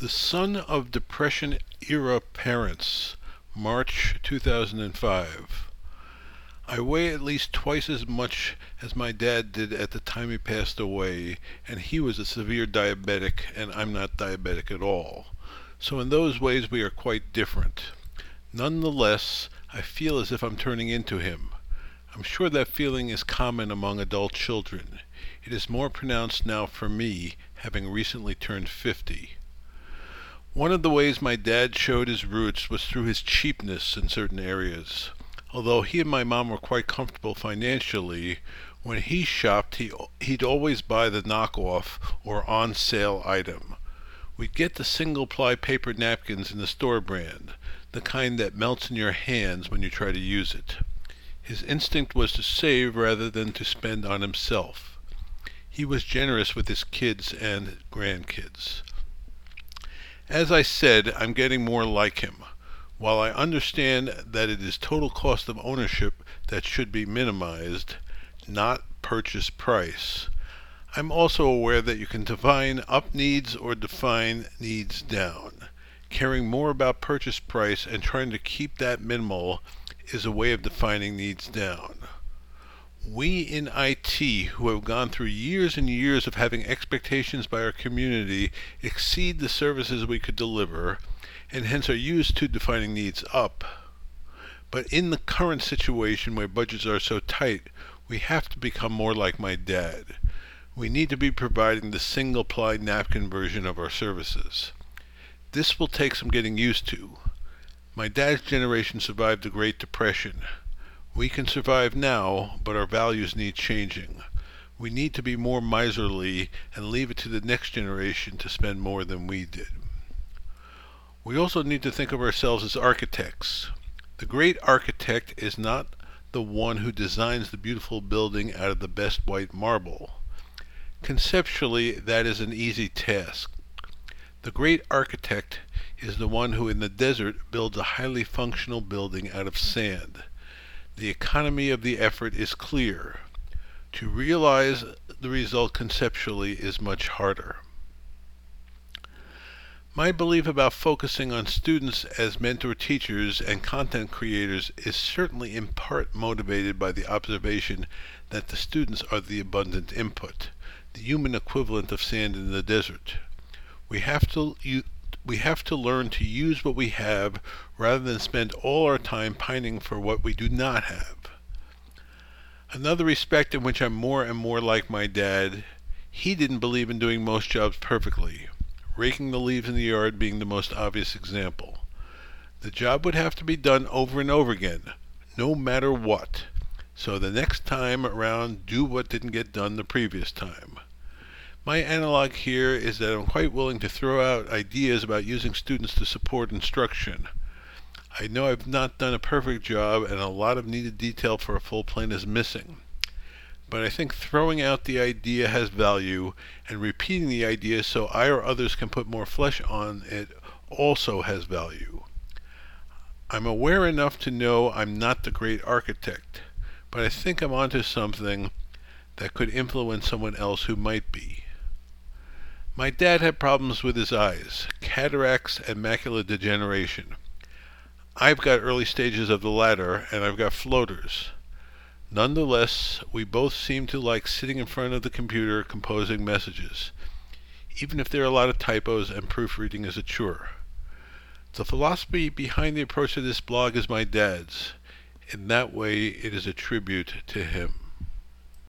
The son of Depression era parents, March 2005. I weigh at least twice as much as my dad did at the time he passed away, and he was a severe diabetic, and I'm not diabetic at all. So in those ways we are quite different. None the less, I feel as if I'm turning into him. I'm sure that feeling is common among adult children. It is more pronounced now for me, having recently turned fifty. One of the ways my dad showed his roots was through his cheapness in certain areas. Although he and my mom were quite comfortable financially, when he shopped, he, he'd always buy the knockoff or on sale item. We'd get the single ply paper napkins in the store brand, the kind that melts in your hands when you try to use it. His instinct was to save rather than to spend on himself. He was generous with his kids and grandkids. As I said, I'm getting more like him. While I understand that it is total cost of ownership that should be minimized, not purchase price, I'm also aware that you can define up needs or define needs down. Caring more about purchase price and trying to keep that minimal is a way of defining needs down. We in IT, who have gone through years and years of having expectations by our community exceed the services we could deliver, and hence are used to defining needs up. But in the current situation where budgets are so tight, we have to become more like my dad. We need to be providing the single ply napkin version of our services. This will take some getting used to. My dad's generation survived the Great Depression. We can survive now, but our values need changing. We need to be more miserly and leave it to the next generation to spend more than we did. We also need to think of ourselves as architects. The great architect is not the one who designs the beautiful building out of the best white marble. Conceptually, that is an easy task. The great architect is the one who in the desert builds a highly functional building out of sand. The economy of the effort is clear. To realize the result conceptually is much harder. My belief about focusing on students as mentor teachers and content creators is certainly in part motivated by the observation that the students are the abundant input, the human equivalent of sand in the desert. We have to we have to learn to use what we have rather than spend all our time pining for what we do not have. Another respect in which I'm more and more like my dad, he didn't believe in doing most jobs perfectly, raking the leaves in the yard being the most obvious example. The job would have to be done over and over again, no matter what. So the next time around, do what didn't get done the previous time. My analog here is that I'm quite willing to throw out ideas about using students to support instruction. I know I've not done a perfect job and a lot of needed detail for a full plan is missing. But I think throwing out the idea has value and repeating the idea so I or others can put more flesh on it also has value. I'm aware enough to know I'm not the great architect, but I think I'm onto something that could influence someone else who might be. My dad had problems with his eyes, cataracts and macular degeneration. I've got early stages of the latter, and I've got floaters. Nonetheless, we both seem to like sitting in front of the computer composing messages, even if there are a lot of typos and proofreading is a chore. The philosophy behind the approach to this blog is my dad's. In that way, it is a tribute to him.